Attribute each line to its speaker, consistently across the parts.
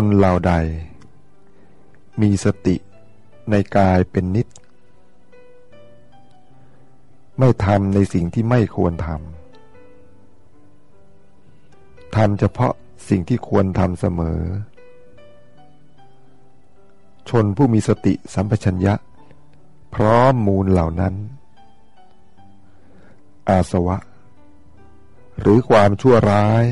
Speaker 1: ชนเหล่าใด มีสติในกายเป็นนิด ไม่ทำในสิ่งที่ไม่ควรทำทำเฉพาะสิ่งที่ควรทำเสมอ ชนผู้มีสติสัมปชัญญะ พร้อมมูลเหล่านั้น อาสวะ หรือความชั่วร้าย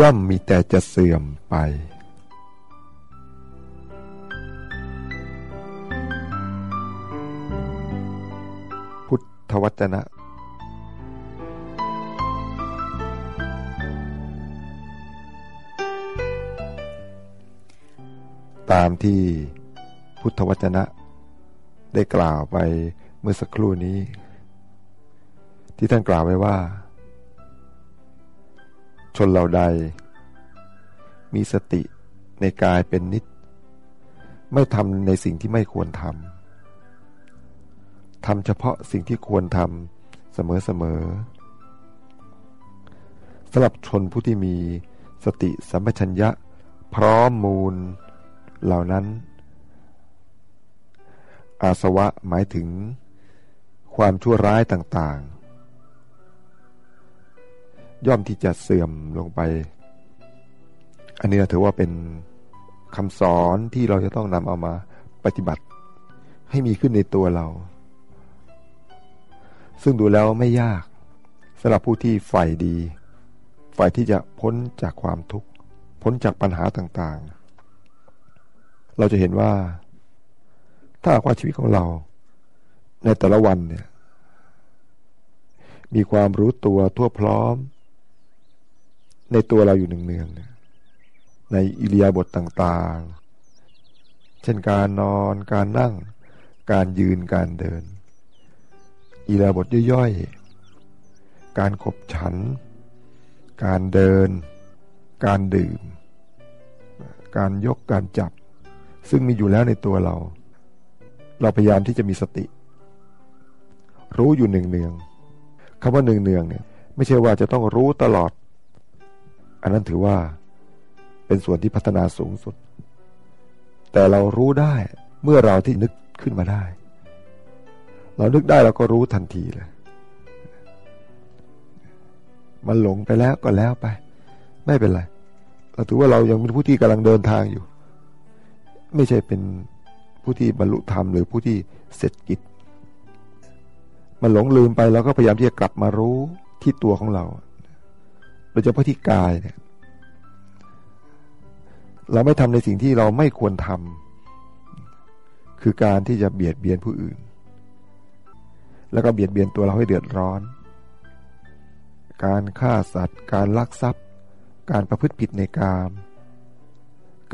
Speaker 1: ย่อมมีแต่จะเสื่อมไป พุทธวจนะ ตามที่พุทธวจนะ ได้กล่าวไปเมื่อสักครู่นี้ ที่ท่านกล่าวไว้ว่า ชนเหล่าใด มีสติในกายเป็นนิด ไม่ทำในสิ่งที่ไม่ควรทำทำเฉพาะสิ่งที่ควรทำเสมอๆสำหรับชนผู้ที่มีสติสัมปชัญญะ พร้อมมูลเหล่านั้น อาสวะหมายถึงความชั่วร้ายต่างๆ ย่อมที่จะเสื่อมลงไป อันนี้ถือว่าเป็นคำสอนที่เราจะต้องนำเอามาปฏิบัติ ให้มีขึ้นในตัวเรา ซึ่งดูแล้วไม่ยากสำหรับผู้ที่ใฝ่ดีใฝ่ที่จะพ้นจากความทุกข์ พ้นจากปัญหาต่างๆ เราจะเห็นว่า ถ้าว่าชีวิตของเรา ในแต่ละวันเนี่ย มีความรู้ตัวทั่วพร้อม ในตัวเราอยู่หนึ่งๆในอิริยาบถต่างๆ เช่นการนอนการนั่ง การยืนการเดิน อิริยาบถย่อยๆ การขบฉัน การเดิน การดื่ม การยกการจับ ซึ่งมีอยู่แล้วในตัวเรา เราพยายามที่จะมีสติ รู้อยู่หนึ่งเนืองคำว่าหนึ่งเนืองเนี่ยไม่ใช่ว่าจะต้องรู้ตลอด อันนั้นถือว่าเป็นส่วนที่พัฒนาสูงสุด แต่เรารู้ได้เมื่อเราที่นึกขึ้นมาได้ เรานึกได้เราก็รู้ทันทีเลย มันหลงไปแล้วก็แล้วไป ไม่เป็นไร เราถือว่าเรายังเป็นผู้ที่กำลังเดินทางอยู่ ไม่ใช่เป็นผู้ที่บรรลุธรรมหรือผู้ที่เสร็จกิจ มันหลงลืมไปแล้วก็พยายามที่จะกลับมารู้ที่ตัวของเรา โดยเฉพาะที่กายเนี่ย เราไม่ทำในสิ่งที่เราไม่ควรทำคือการที่จะเบียดเบียนผู้อื่น แล้วก็เบียดเบียนตัวเราให้เดือดร้อน การฆ่าสัตว์ การลักทรัพย์ การประพฤติผิดในกาม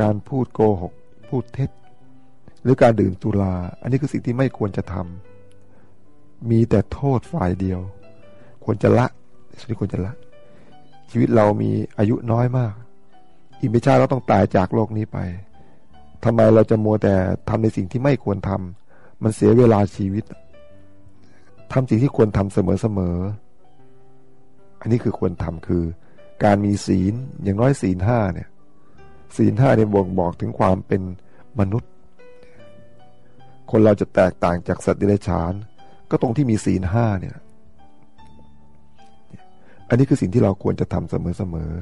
Speaker 1: การพูดโกหก พูดเท็จ หรือการดื่มสุราอันนี้คือสิ่งที่ไม่ควรจะทำมีแต่โทษฝ่ายเดียว ควรจะละสิ่งที่ควรจะละ ชีวิตเรามีอายุน้อยมาก อีกไม่ช้าเราต้องตายจากโลกนี้ไปทำไมเราจะมัวแต่ทำในสิ่งที่ไม่ควรทำมันเสียเวลาชีวิตทำสิ่งที่ควรทำเสมอๆอันนี้คือควรทำคือ การมีศีลอย่างน้อยศีลห้าเนี่ยศีลห้าเนี่ยบ่งบอกถึงความเป็นมนุษย์ คนเราจะแตกต่างจากสัตว์เดิเรกชันก็ตรงที่มีศีลห้าเนี่ย อันนี้คือสิ่งที่เราควรจะทำเสมอ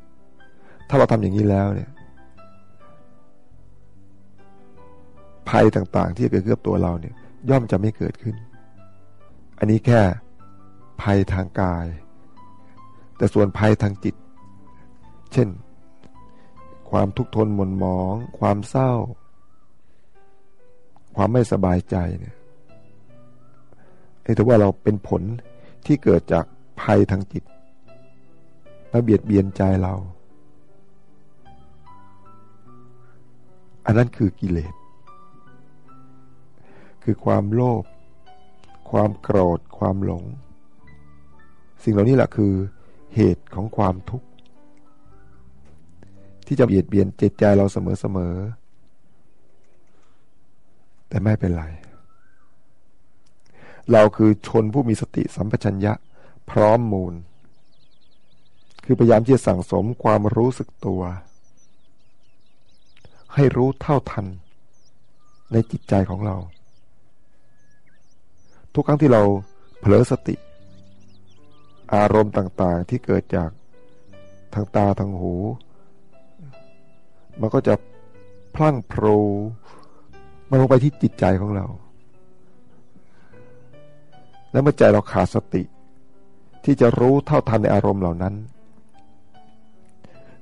Speaker 1: ๆถ้าเราทำอย่างนี้แล้วเนี่ย ภัยต่างๆ ที่เกิดขึ้นกับตัวเราเนี่ย ย่อมจะไม่เกิดขึ้น อันนี้แค่ภัยทางกาย แต่ส่วนภัยทางจิต เช่น ความทุกข์ทนหม่นหมอง ความเศร้า ความไม่สบายใจเนี่ยไอ้ถือว่าเราเป็นผล ที่เกิดจากภัยทางจิตมาเบียดเบียนใจเรา อันนั้นคือกิเลส คือความโลภ ความโกรธ ความหลง สิ่งเหล่านี้แหละคือเหตุของความทุกข์ ที่จะเบียดเบียนจิตใจเราเสมอๆ แต่ไม่เป็นไร เราคือชนผู้มีสติสัมปชัญญะ พร้อมมูล คือพยายามที่จะสั่งสมความรู้สึกตัว ให้รู้เท่าทัน ในจิตใจของเรา ทุกครั้งที่เราเผลอสติ อารมณ์ต่างๆที่เกิดจากทางตาทางหู มันก็จะพลั่งโพรมันลงไปที่จิตใจของเรา แล้วเมื่อใจเราขาดสติ ที่จะรู้เท่าทันในอารมณ์เหล่านั้น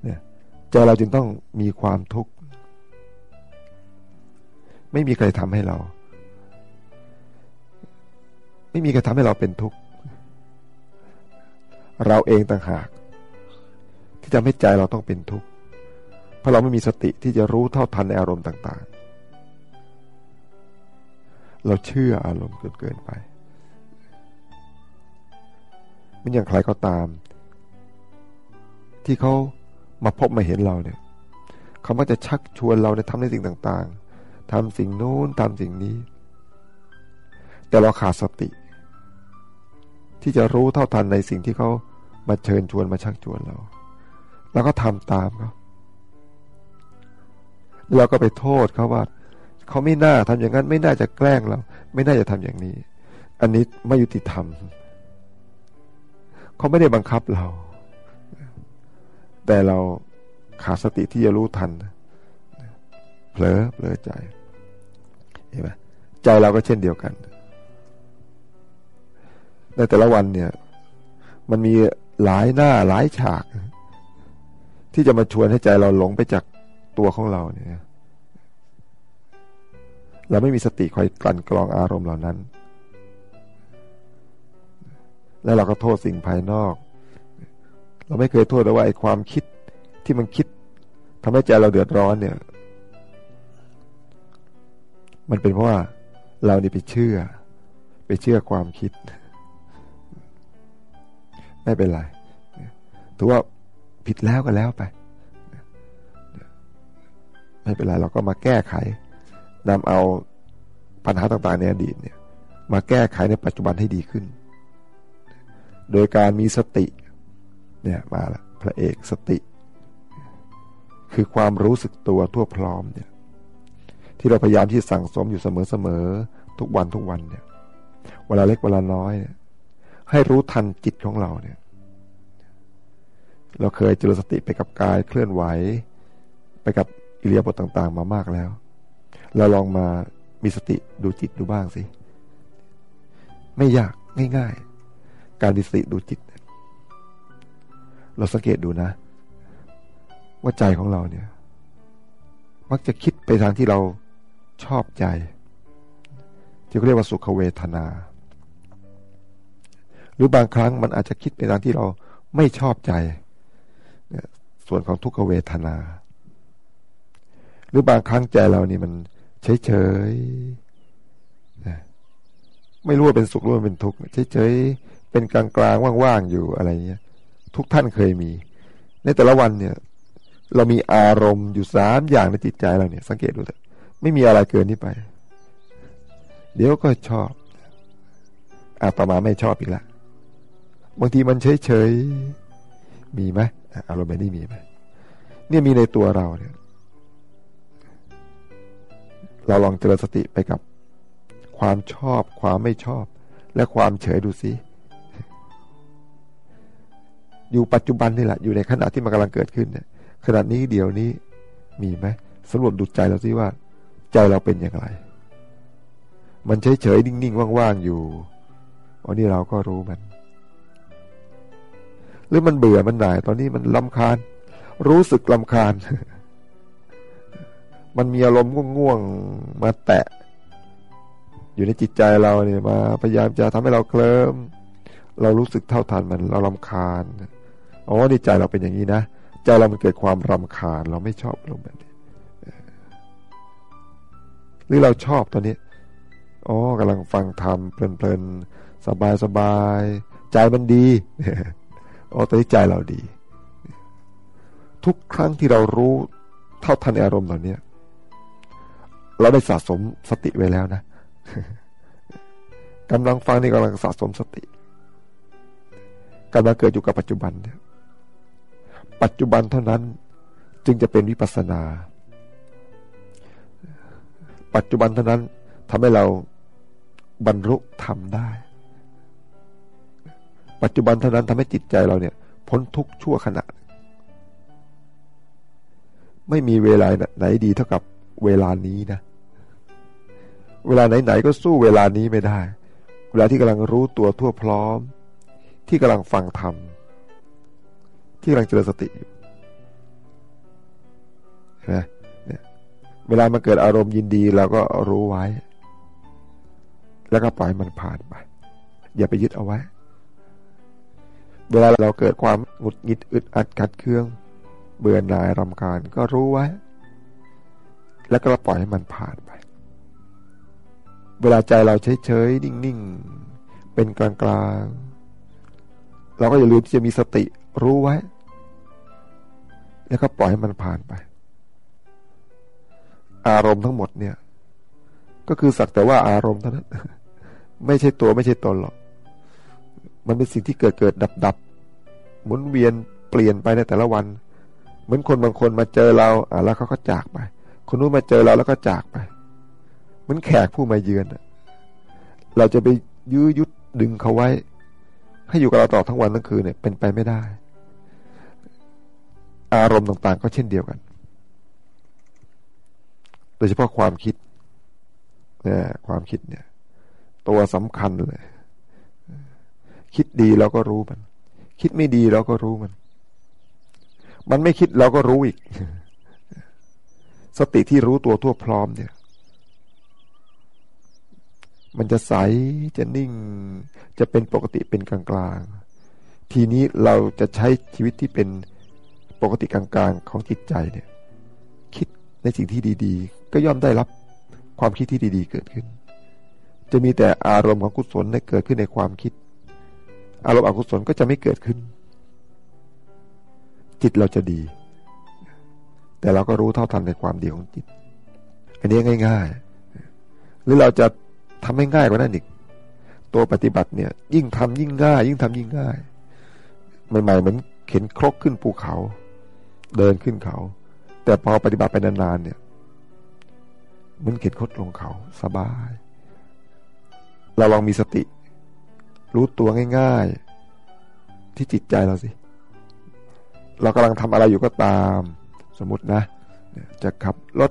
Speaker 1: เนี่ยใจเราจึงต้องมีความทุกข์ ไม่มีใครทำให้เรา ไม่มีใครทำให้เราเป็นทุกข์ เราเองต่างหาก ที่จะให้ใจเราต้องเป็นทุกข์เพราะเราไม่มีสติที่จะรู้เท่าทันในอารมณ์ต่าง ๆ เราเชื่ออารมณ์เกินเกินไป มันอย่างใครก็ตาม ที่เขามาพบมาเห็นเราเนี่ยเขามักจะชักชวนเราในทำในสิ่งต่างๆทำสิ่งโน้นทำสิ่งนี้ แต่เราขาดสติ ที่จะรู้เท่าทันในสิ่งที่เขามาเชิญชวนมาชักชวนเรา แล้วก็ทำตามเขาเราก็ไปโทษเขาว่าเขาไม่น่าทำอย่างนั้น ไม่น่าจะแกล้งเรา ไม่น่าจะทำอย่างนี้ อันนี้ไม่ยุติธรรม เขาไม่ได้บังคับเรา แต่เราขาดสติที่จะรู้ทันเผลอเผลอใจเห็นไหมใจเราก็เช่นเดียวกัน ในแต่ละวันเนี่ย มันมีหลายหน้าหลายฉาก ที่จะมาชวนให้ใจเราหลงไปจากตัวของเราเนี่ย เราไม่มีสติคอยกลั่นกรองอารมณ์เหล่านั้น แล้วเราก็โทษสิ่งภายนอก เราไม่เคยโทษแต่ว่าไอ้ความคิดที่มันคิดทำให้ใจเราเดือดร้อนเนี่ย มันเป็นเพราะว่าเรานี่ไปเชื่อ ไปเชื่อความคิด ไม่เป็นไรถือว่าผิดแล้วก็แล้วไป ไม่เป็นไรเราก็มาแก้ไขนำเอาปัญหาต่างๆในอดีตเนี่ย มาแก้ไขในปัจจุบันให้ดีขึ้น โดยการมีสติเนี่ยมาละพระเอกสติ คือความรู้สึกตัวทั่วพร้อมเนี่ยที่เราพยายามที่สั่งสมอยู่เสมอๆทุกวันทุกวันเนี่ย เวลาเล็กเวลาน้อยเนี่ยให้รู้ทันจิตของเราเนี่ย เราเคยเจริญสติไปกับกายเคลื่อนไหว ไปกับอิเลียบทต่าง ๆ มามากแล้ว เราลองมามีสติดูจิตดูบ้างสิ ไม่ยากง่าย การดิสติดูจิต เราสังเกตดูนะ ว่าใจของเราเนี่ย มักจะคิดไปทางที่เราชอบใจ ที่เรียกว่าสุขเวทนา หรือบางครั้งมันอาจจะคิดไปทางที่เราไม่ชอบใจ ส่วนของทุกขเวทนา หรือบางครั้งใจเรานี่มันเฉยๆไม่รู้ว่าเป็นสุขหรือว่าเป็นทุกข์เฉย เป็นกลางกลางว่างๆอยู่อะไรเงี้ยทุกท่านเคยมี ในแต่ละวันเนี่ย เรามีอารมณ์อยู่สามอย่างในจิตใจเราเนี่ย สังเกตดูเถอะไม่มีอะไรเกินนี้ไป เดี๋ยวก็ชอบอาต่อมาไม่ชอบอีกละบางทีมันเฉยๆมีไหมอารมณ์แบบนี้มีไหมเนี่ยมีในตัวเราเนี่ย เราลองเจริญสติไปกับความชอบความไม่ชอบ และความเฉยดูสิ อยู่ปัจจุบันนี่แหละ อยู่ในขณะที่มันกำลังเกิดขึ้นเนี่ยขณะนี้เดี๋ยวนี้มีไหมสำรวจดูใจเราสิว่า ใจเราเป็นอย่างไร มันเฉยเฉยนิ่งๆว่างๆอยู่อันนี้เราก็รู้มัน หรือมันเบื่อมันหน่ายตอนนี้มันลำคาญ รู้สึกลำคาญ มันมีอารมณ์ง่วงๆมาแตะ อยู่ในจิตใจเราเนี่ยมา พยายามจะทำให้เราเคลิ้มเรารู้สึกเท่าทันมัน เราลำคาญ อ๋อนี่ใจเราเป็นอย่างนี้นะ ใจเรามันเกิดความรำคาญ เราไม่ชอบลงแบบนี้หรือเราชอบตอนนี้อ๋อกำลังฟังธรรมเพลินๆ สบายๆ ใจมันดีอ๋อตอนนี้ใจเราดี ทุกครั้งที่เรารู้เท่าทันอารมณ์เหล่านี้เราได้สะสมสติไว้แล้วนะกำลังฟังนี่กำลังสะสมสติกำลังเกิดอยู่กับปัจจุบันเนี่ย ปัจจุบันเท่านั้นจึงจะเป็นวิปัสนา ปัจจุบันเท่านั้นทำให้เราบรรลุธรรมได้ ปัจจุบันเท่านั้นทำให้จิตใจเราเนี่ย พ้นทุกชั่วขณะ ไม่มีเวลาไหนดีเท่ากับเวลานี้นะ เวลาไหนๆก็สู้เวลานี้ไม่ได้ เวลาที่กำลังรู้ตัวทั่วพร้อม ที่กำลังฟังธรรม ที่กำลังเจริญสติอยู่นะเนี่ยเวลามันเกิดอารมณ์ยินดีเราก็รู้ไว้ แล้วก็ปล่อยมันผ่านไป อย่าไปยึดเอาไว้ เวลาเราเกิดความหงุดหงิดอึดอัดขัดเคือง เบื่อหน่ายรำคาญก็รู้ไว้ แล้วก็ปล่อยให้มันผ่านไป เวลาใจเราเฉยๆนิ่งๆเป็นกลางๆเราก็อย่าลืมที่จะมีสติรู้ไว้ แล้วก็ปล่อยให้มันผ่านไป อารมณ์ทั้งหมดเนี่ย ก็คือสักแต่ว่าอารมณ์เท่านั้น ไม่ใช่ตัวไม่ใช่ตนหรอก มันเป็นสิ่งที่เกิดเกิดดับดับหมุนเวียนเปลี่ยนไปในแต่ละวัน เหมือนคนบางคนมาเจอเราอ่าแล้วเขาก็จากไป คนนู้นมาเจอเราแล้วก็จากไป เหมือนแขกผู้มาเยือนเราจะไปยื้อยุดดึงเขาไว้ ให้อยู่กับเราต่อทั้งวันทั้งคืนเนี่ยเป็นไปไม่ได้ อารมณ์ต่างๆ ก็เช่นเดียวกัน โดยเฉพาะความคิดเนี่ยความคิดเนี่ย ตัวสำคัญเลย คิดดีเราก็รู้มัน คิดไม่ดีเราก็รู้มัน มันไม่คิดเราก็รู้อีก สติที่รู้ตัวทั่วพร้อมเนี่ย มันจะใสจะนิ่ง จะเป็นปกติเป็นกลางๆทีนี้เราจะใช้ชีวิตที่เป็น ปกติกลางๆของจิตใจเนี่ยคิดในสิ่งที่ดี ๆ ก็ย่อมได้รับความคิดที่ดี ๆ เกิดขึ้น จะมีแต่อารมณ์ของกุศลเกิดขึ้นในความคิด อารมณ์อกุศลก็จะไม่เกิดขึ้น จิตเราจะดี แต่เราก็รู้เท่าทันในความดีของจิต อันนี้ง่าย ๆ หรือเราจะทำให้ง่ายกว่านั้นอีก ตัวปฏิบัติเนี่ย ยิ่งทำยิ่งง่าย ยิ่งทำยิ่งง่ายใหม่ๆเหมือนเข็นครกขึ้นภูเขา เดินขึ้นเขา แต่พอปฏิบัติไปนานๆเนี่ยมันเข็ดคดลงเขาสบาย เราลองมีสติ รู้ตัวง่าย ๆ ที่จิตใจเราสิ เรากำลังทำอะไรอยู่ก็ตาม สมมตินะ จะขับรถ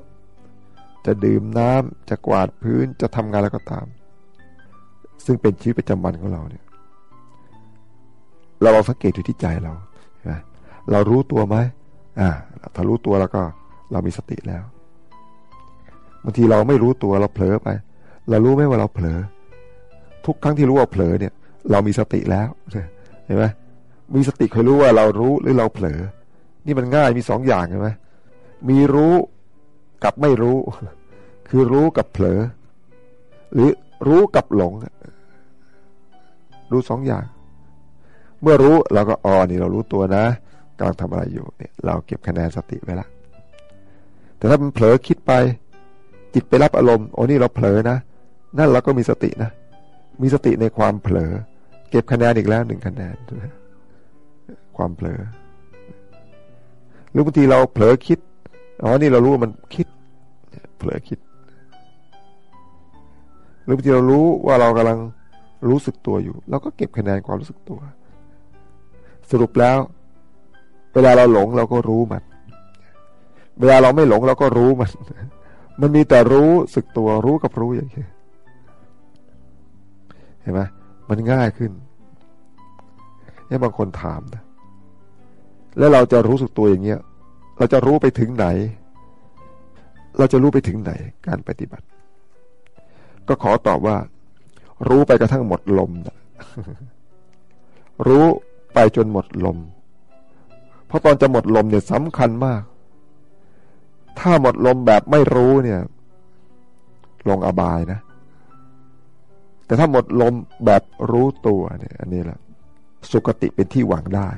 Speaker 1: จะดื่มน้ำจะกวาดพื้นจะทำงานแล้วก็ตาม ซึ่งเป็นชีวิตประจำวันของเราเนี่ย เราลองสังเกตอยู่ที่ใจเรา เรารู้ตัวไหม อ่าถ้ารู้ตัวแล้วก็เรามีสติแล้วบางทีเราไม่รู้ตัวเราเผลอไป เรารู้ไหมว่าเราเผลอ ทุกครั้งที่รู้ว่าเผลอเนี่ย เรามีสติแล้วเห็นไหมมีสติเคยรู้ว่าเรารู้หรือเราเผลอ นี่มันง่ายมีสองอย่างเห็นไหมมีรู้กับไม่รู้ คือรู้กับเผลอ หรือรู้กับหลง รู้สองอย่าง เมื่อรู้เราก็อ๋อนี่เรารู้ตัวนะ กำลังทำอะไรอยู่เนี่ยเราเก็บคะแนนสติไว้ละแต่ถ้ามันเผลอคิดไป จิตไปรับอารมณ์โอ้นี่เราเผลอนะ นั่นเราก็มีสตินะ มีสติในความเผลอ เก็บคะแนนอีกแล้วหนึ่งคะแนนความเผลอหรือบางทีเราเผลอคิดอ๋อนี่เรารู้ว่ามันคิดเผลอคิดหรือบางทีเรารู้ว่าเรากำลังรู้สึกตัวอยู่เราก็เก็บคะแนนความรู้สึกตัว สรุปแล้ว เวลาเราหลงเราก็รู้มัน เวลาเราไม่หลงเราก็รู้มัน มันมีแต่รู้สึกตัวรู้กับรู้อย่างนี้ยเห็นไหมมันง่ายขึ้นเนี่ยบางคนถามนะแล้วเราจะรู้สึกตัวอย่างเงี้ย เราจะรู้ไปถึงไหน เราจะรู้ไปถึงไหนการปฏิบัติ ก็ขอตอบว่า รู้ไปกระทั่งหมดลมนะรู้ไปจนหมดลม ราะตอนจะหมดลมเนี่ยสำคัญมาก ถ้าหมดลมแบบไม่รู้เนี่ย ลงอบายนะ แต่ถ้าหมดลมแบบรู้ตัวเนี่ย อันนี้แหละ สุคติเป็นที่หวังได้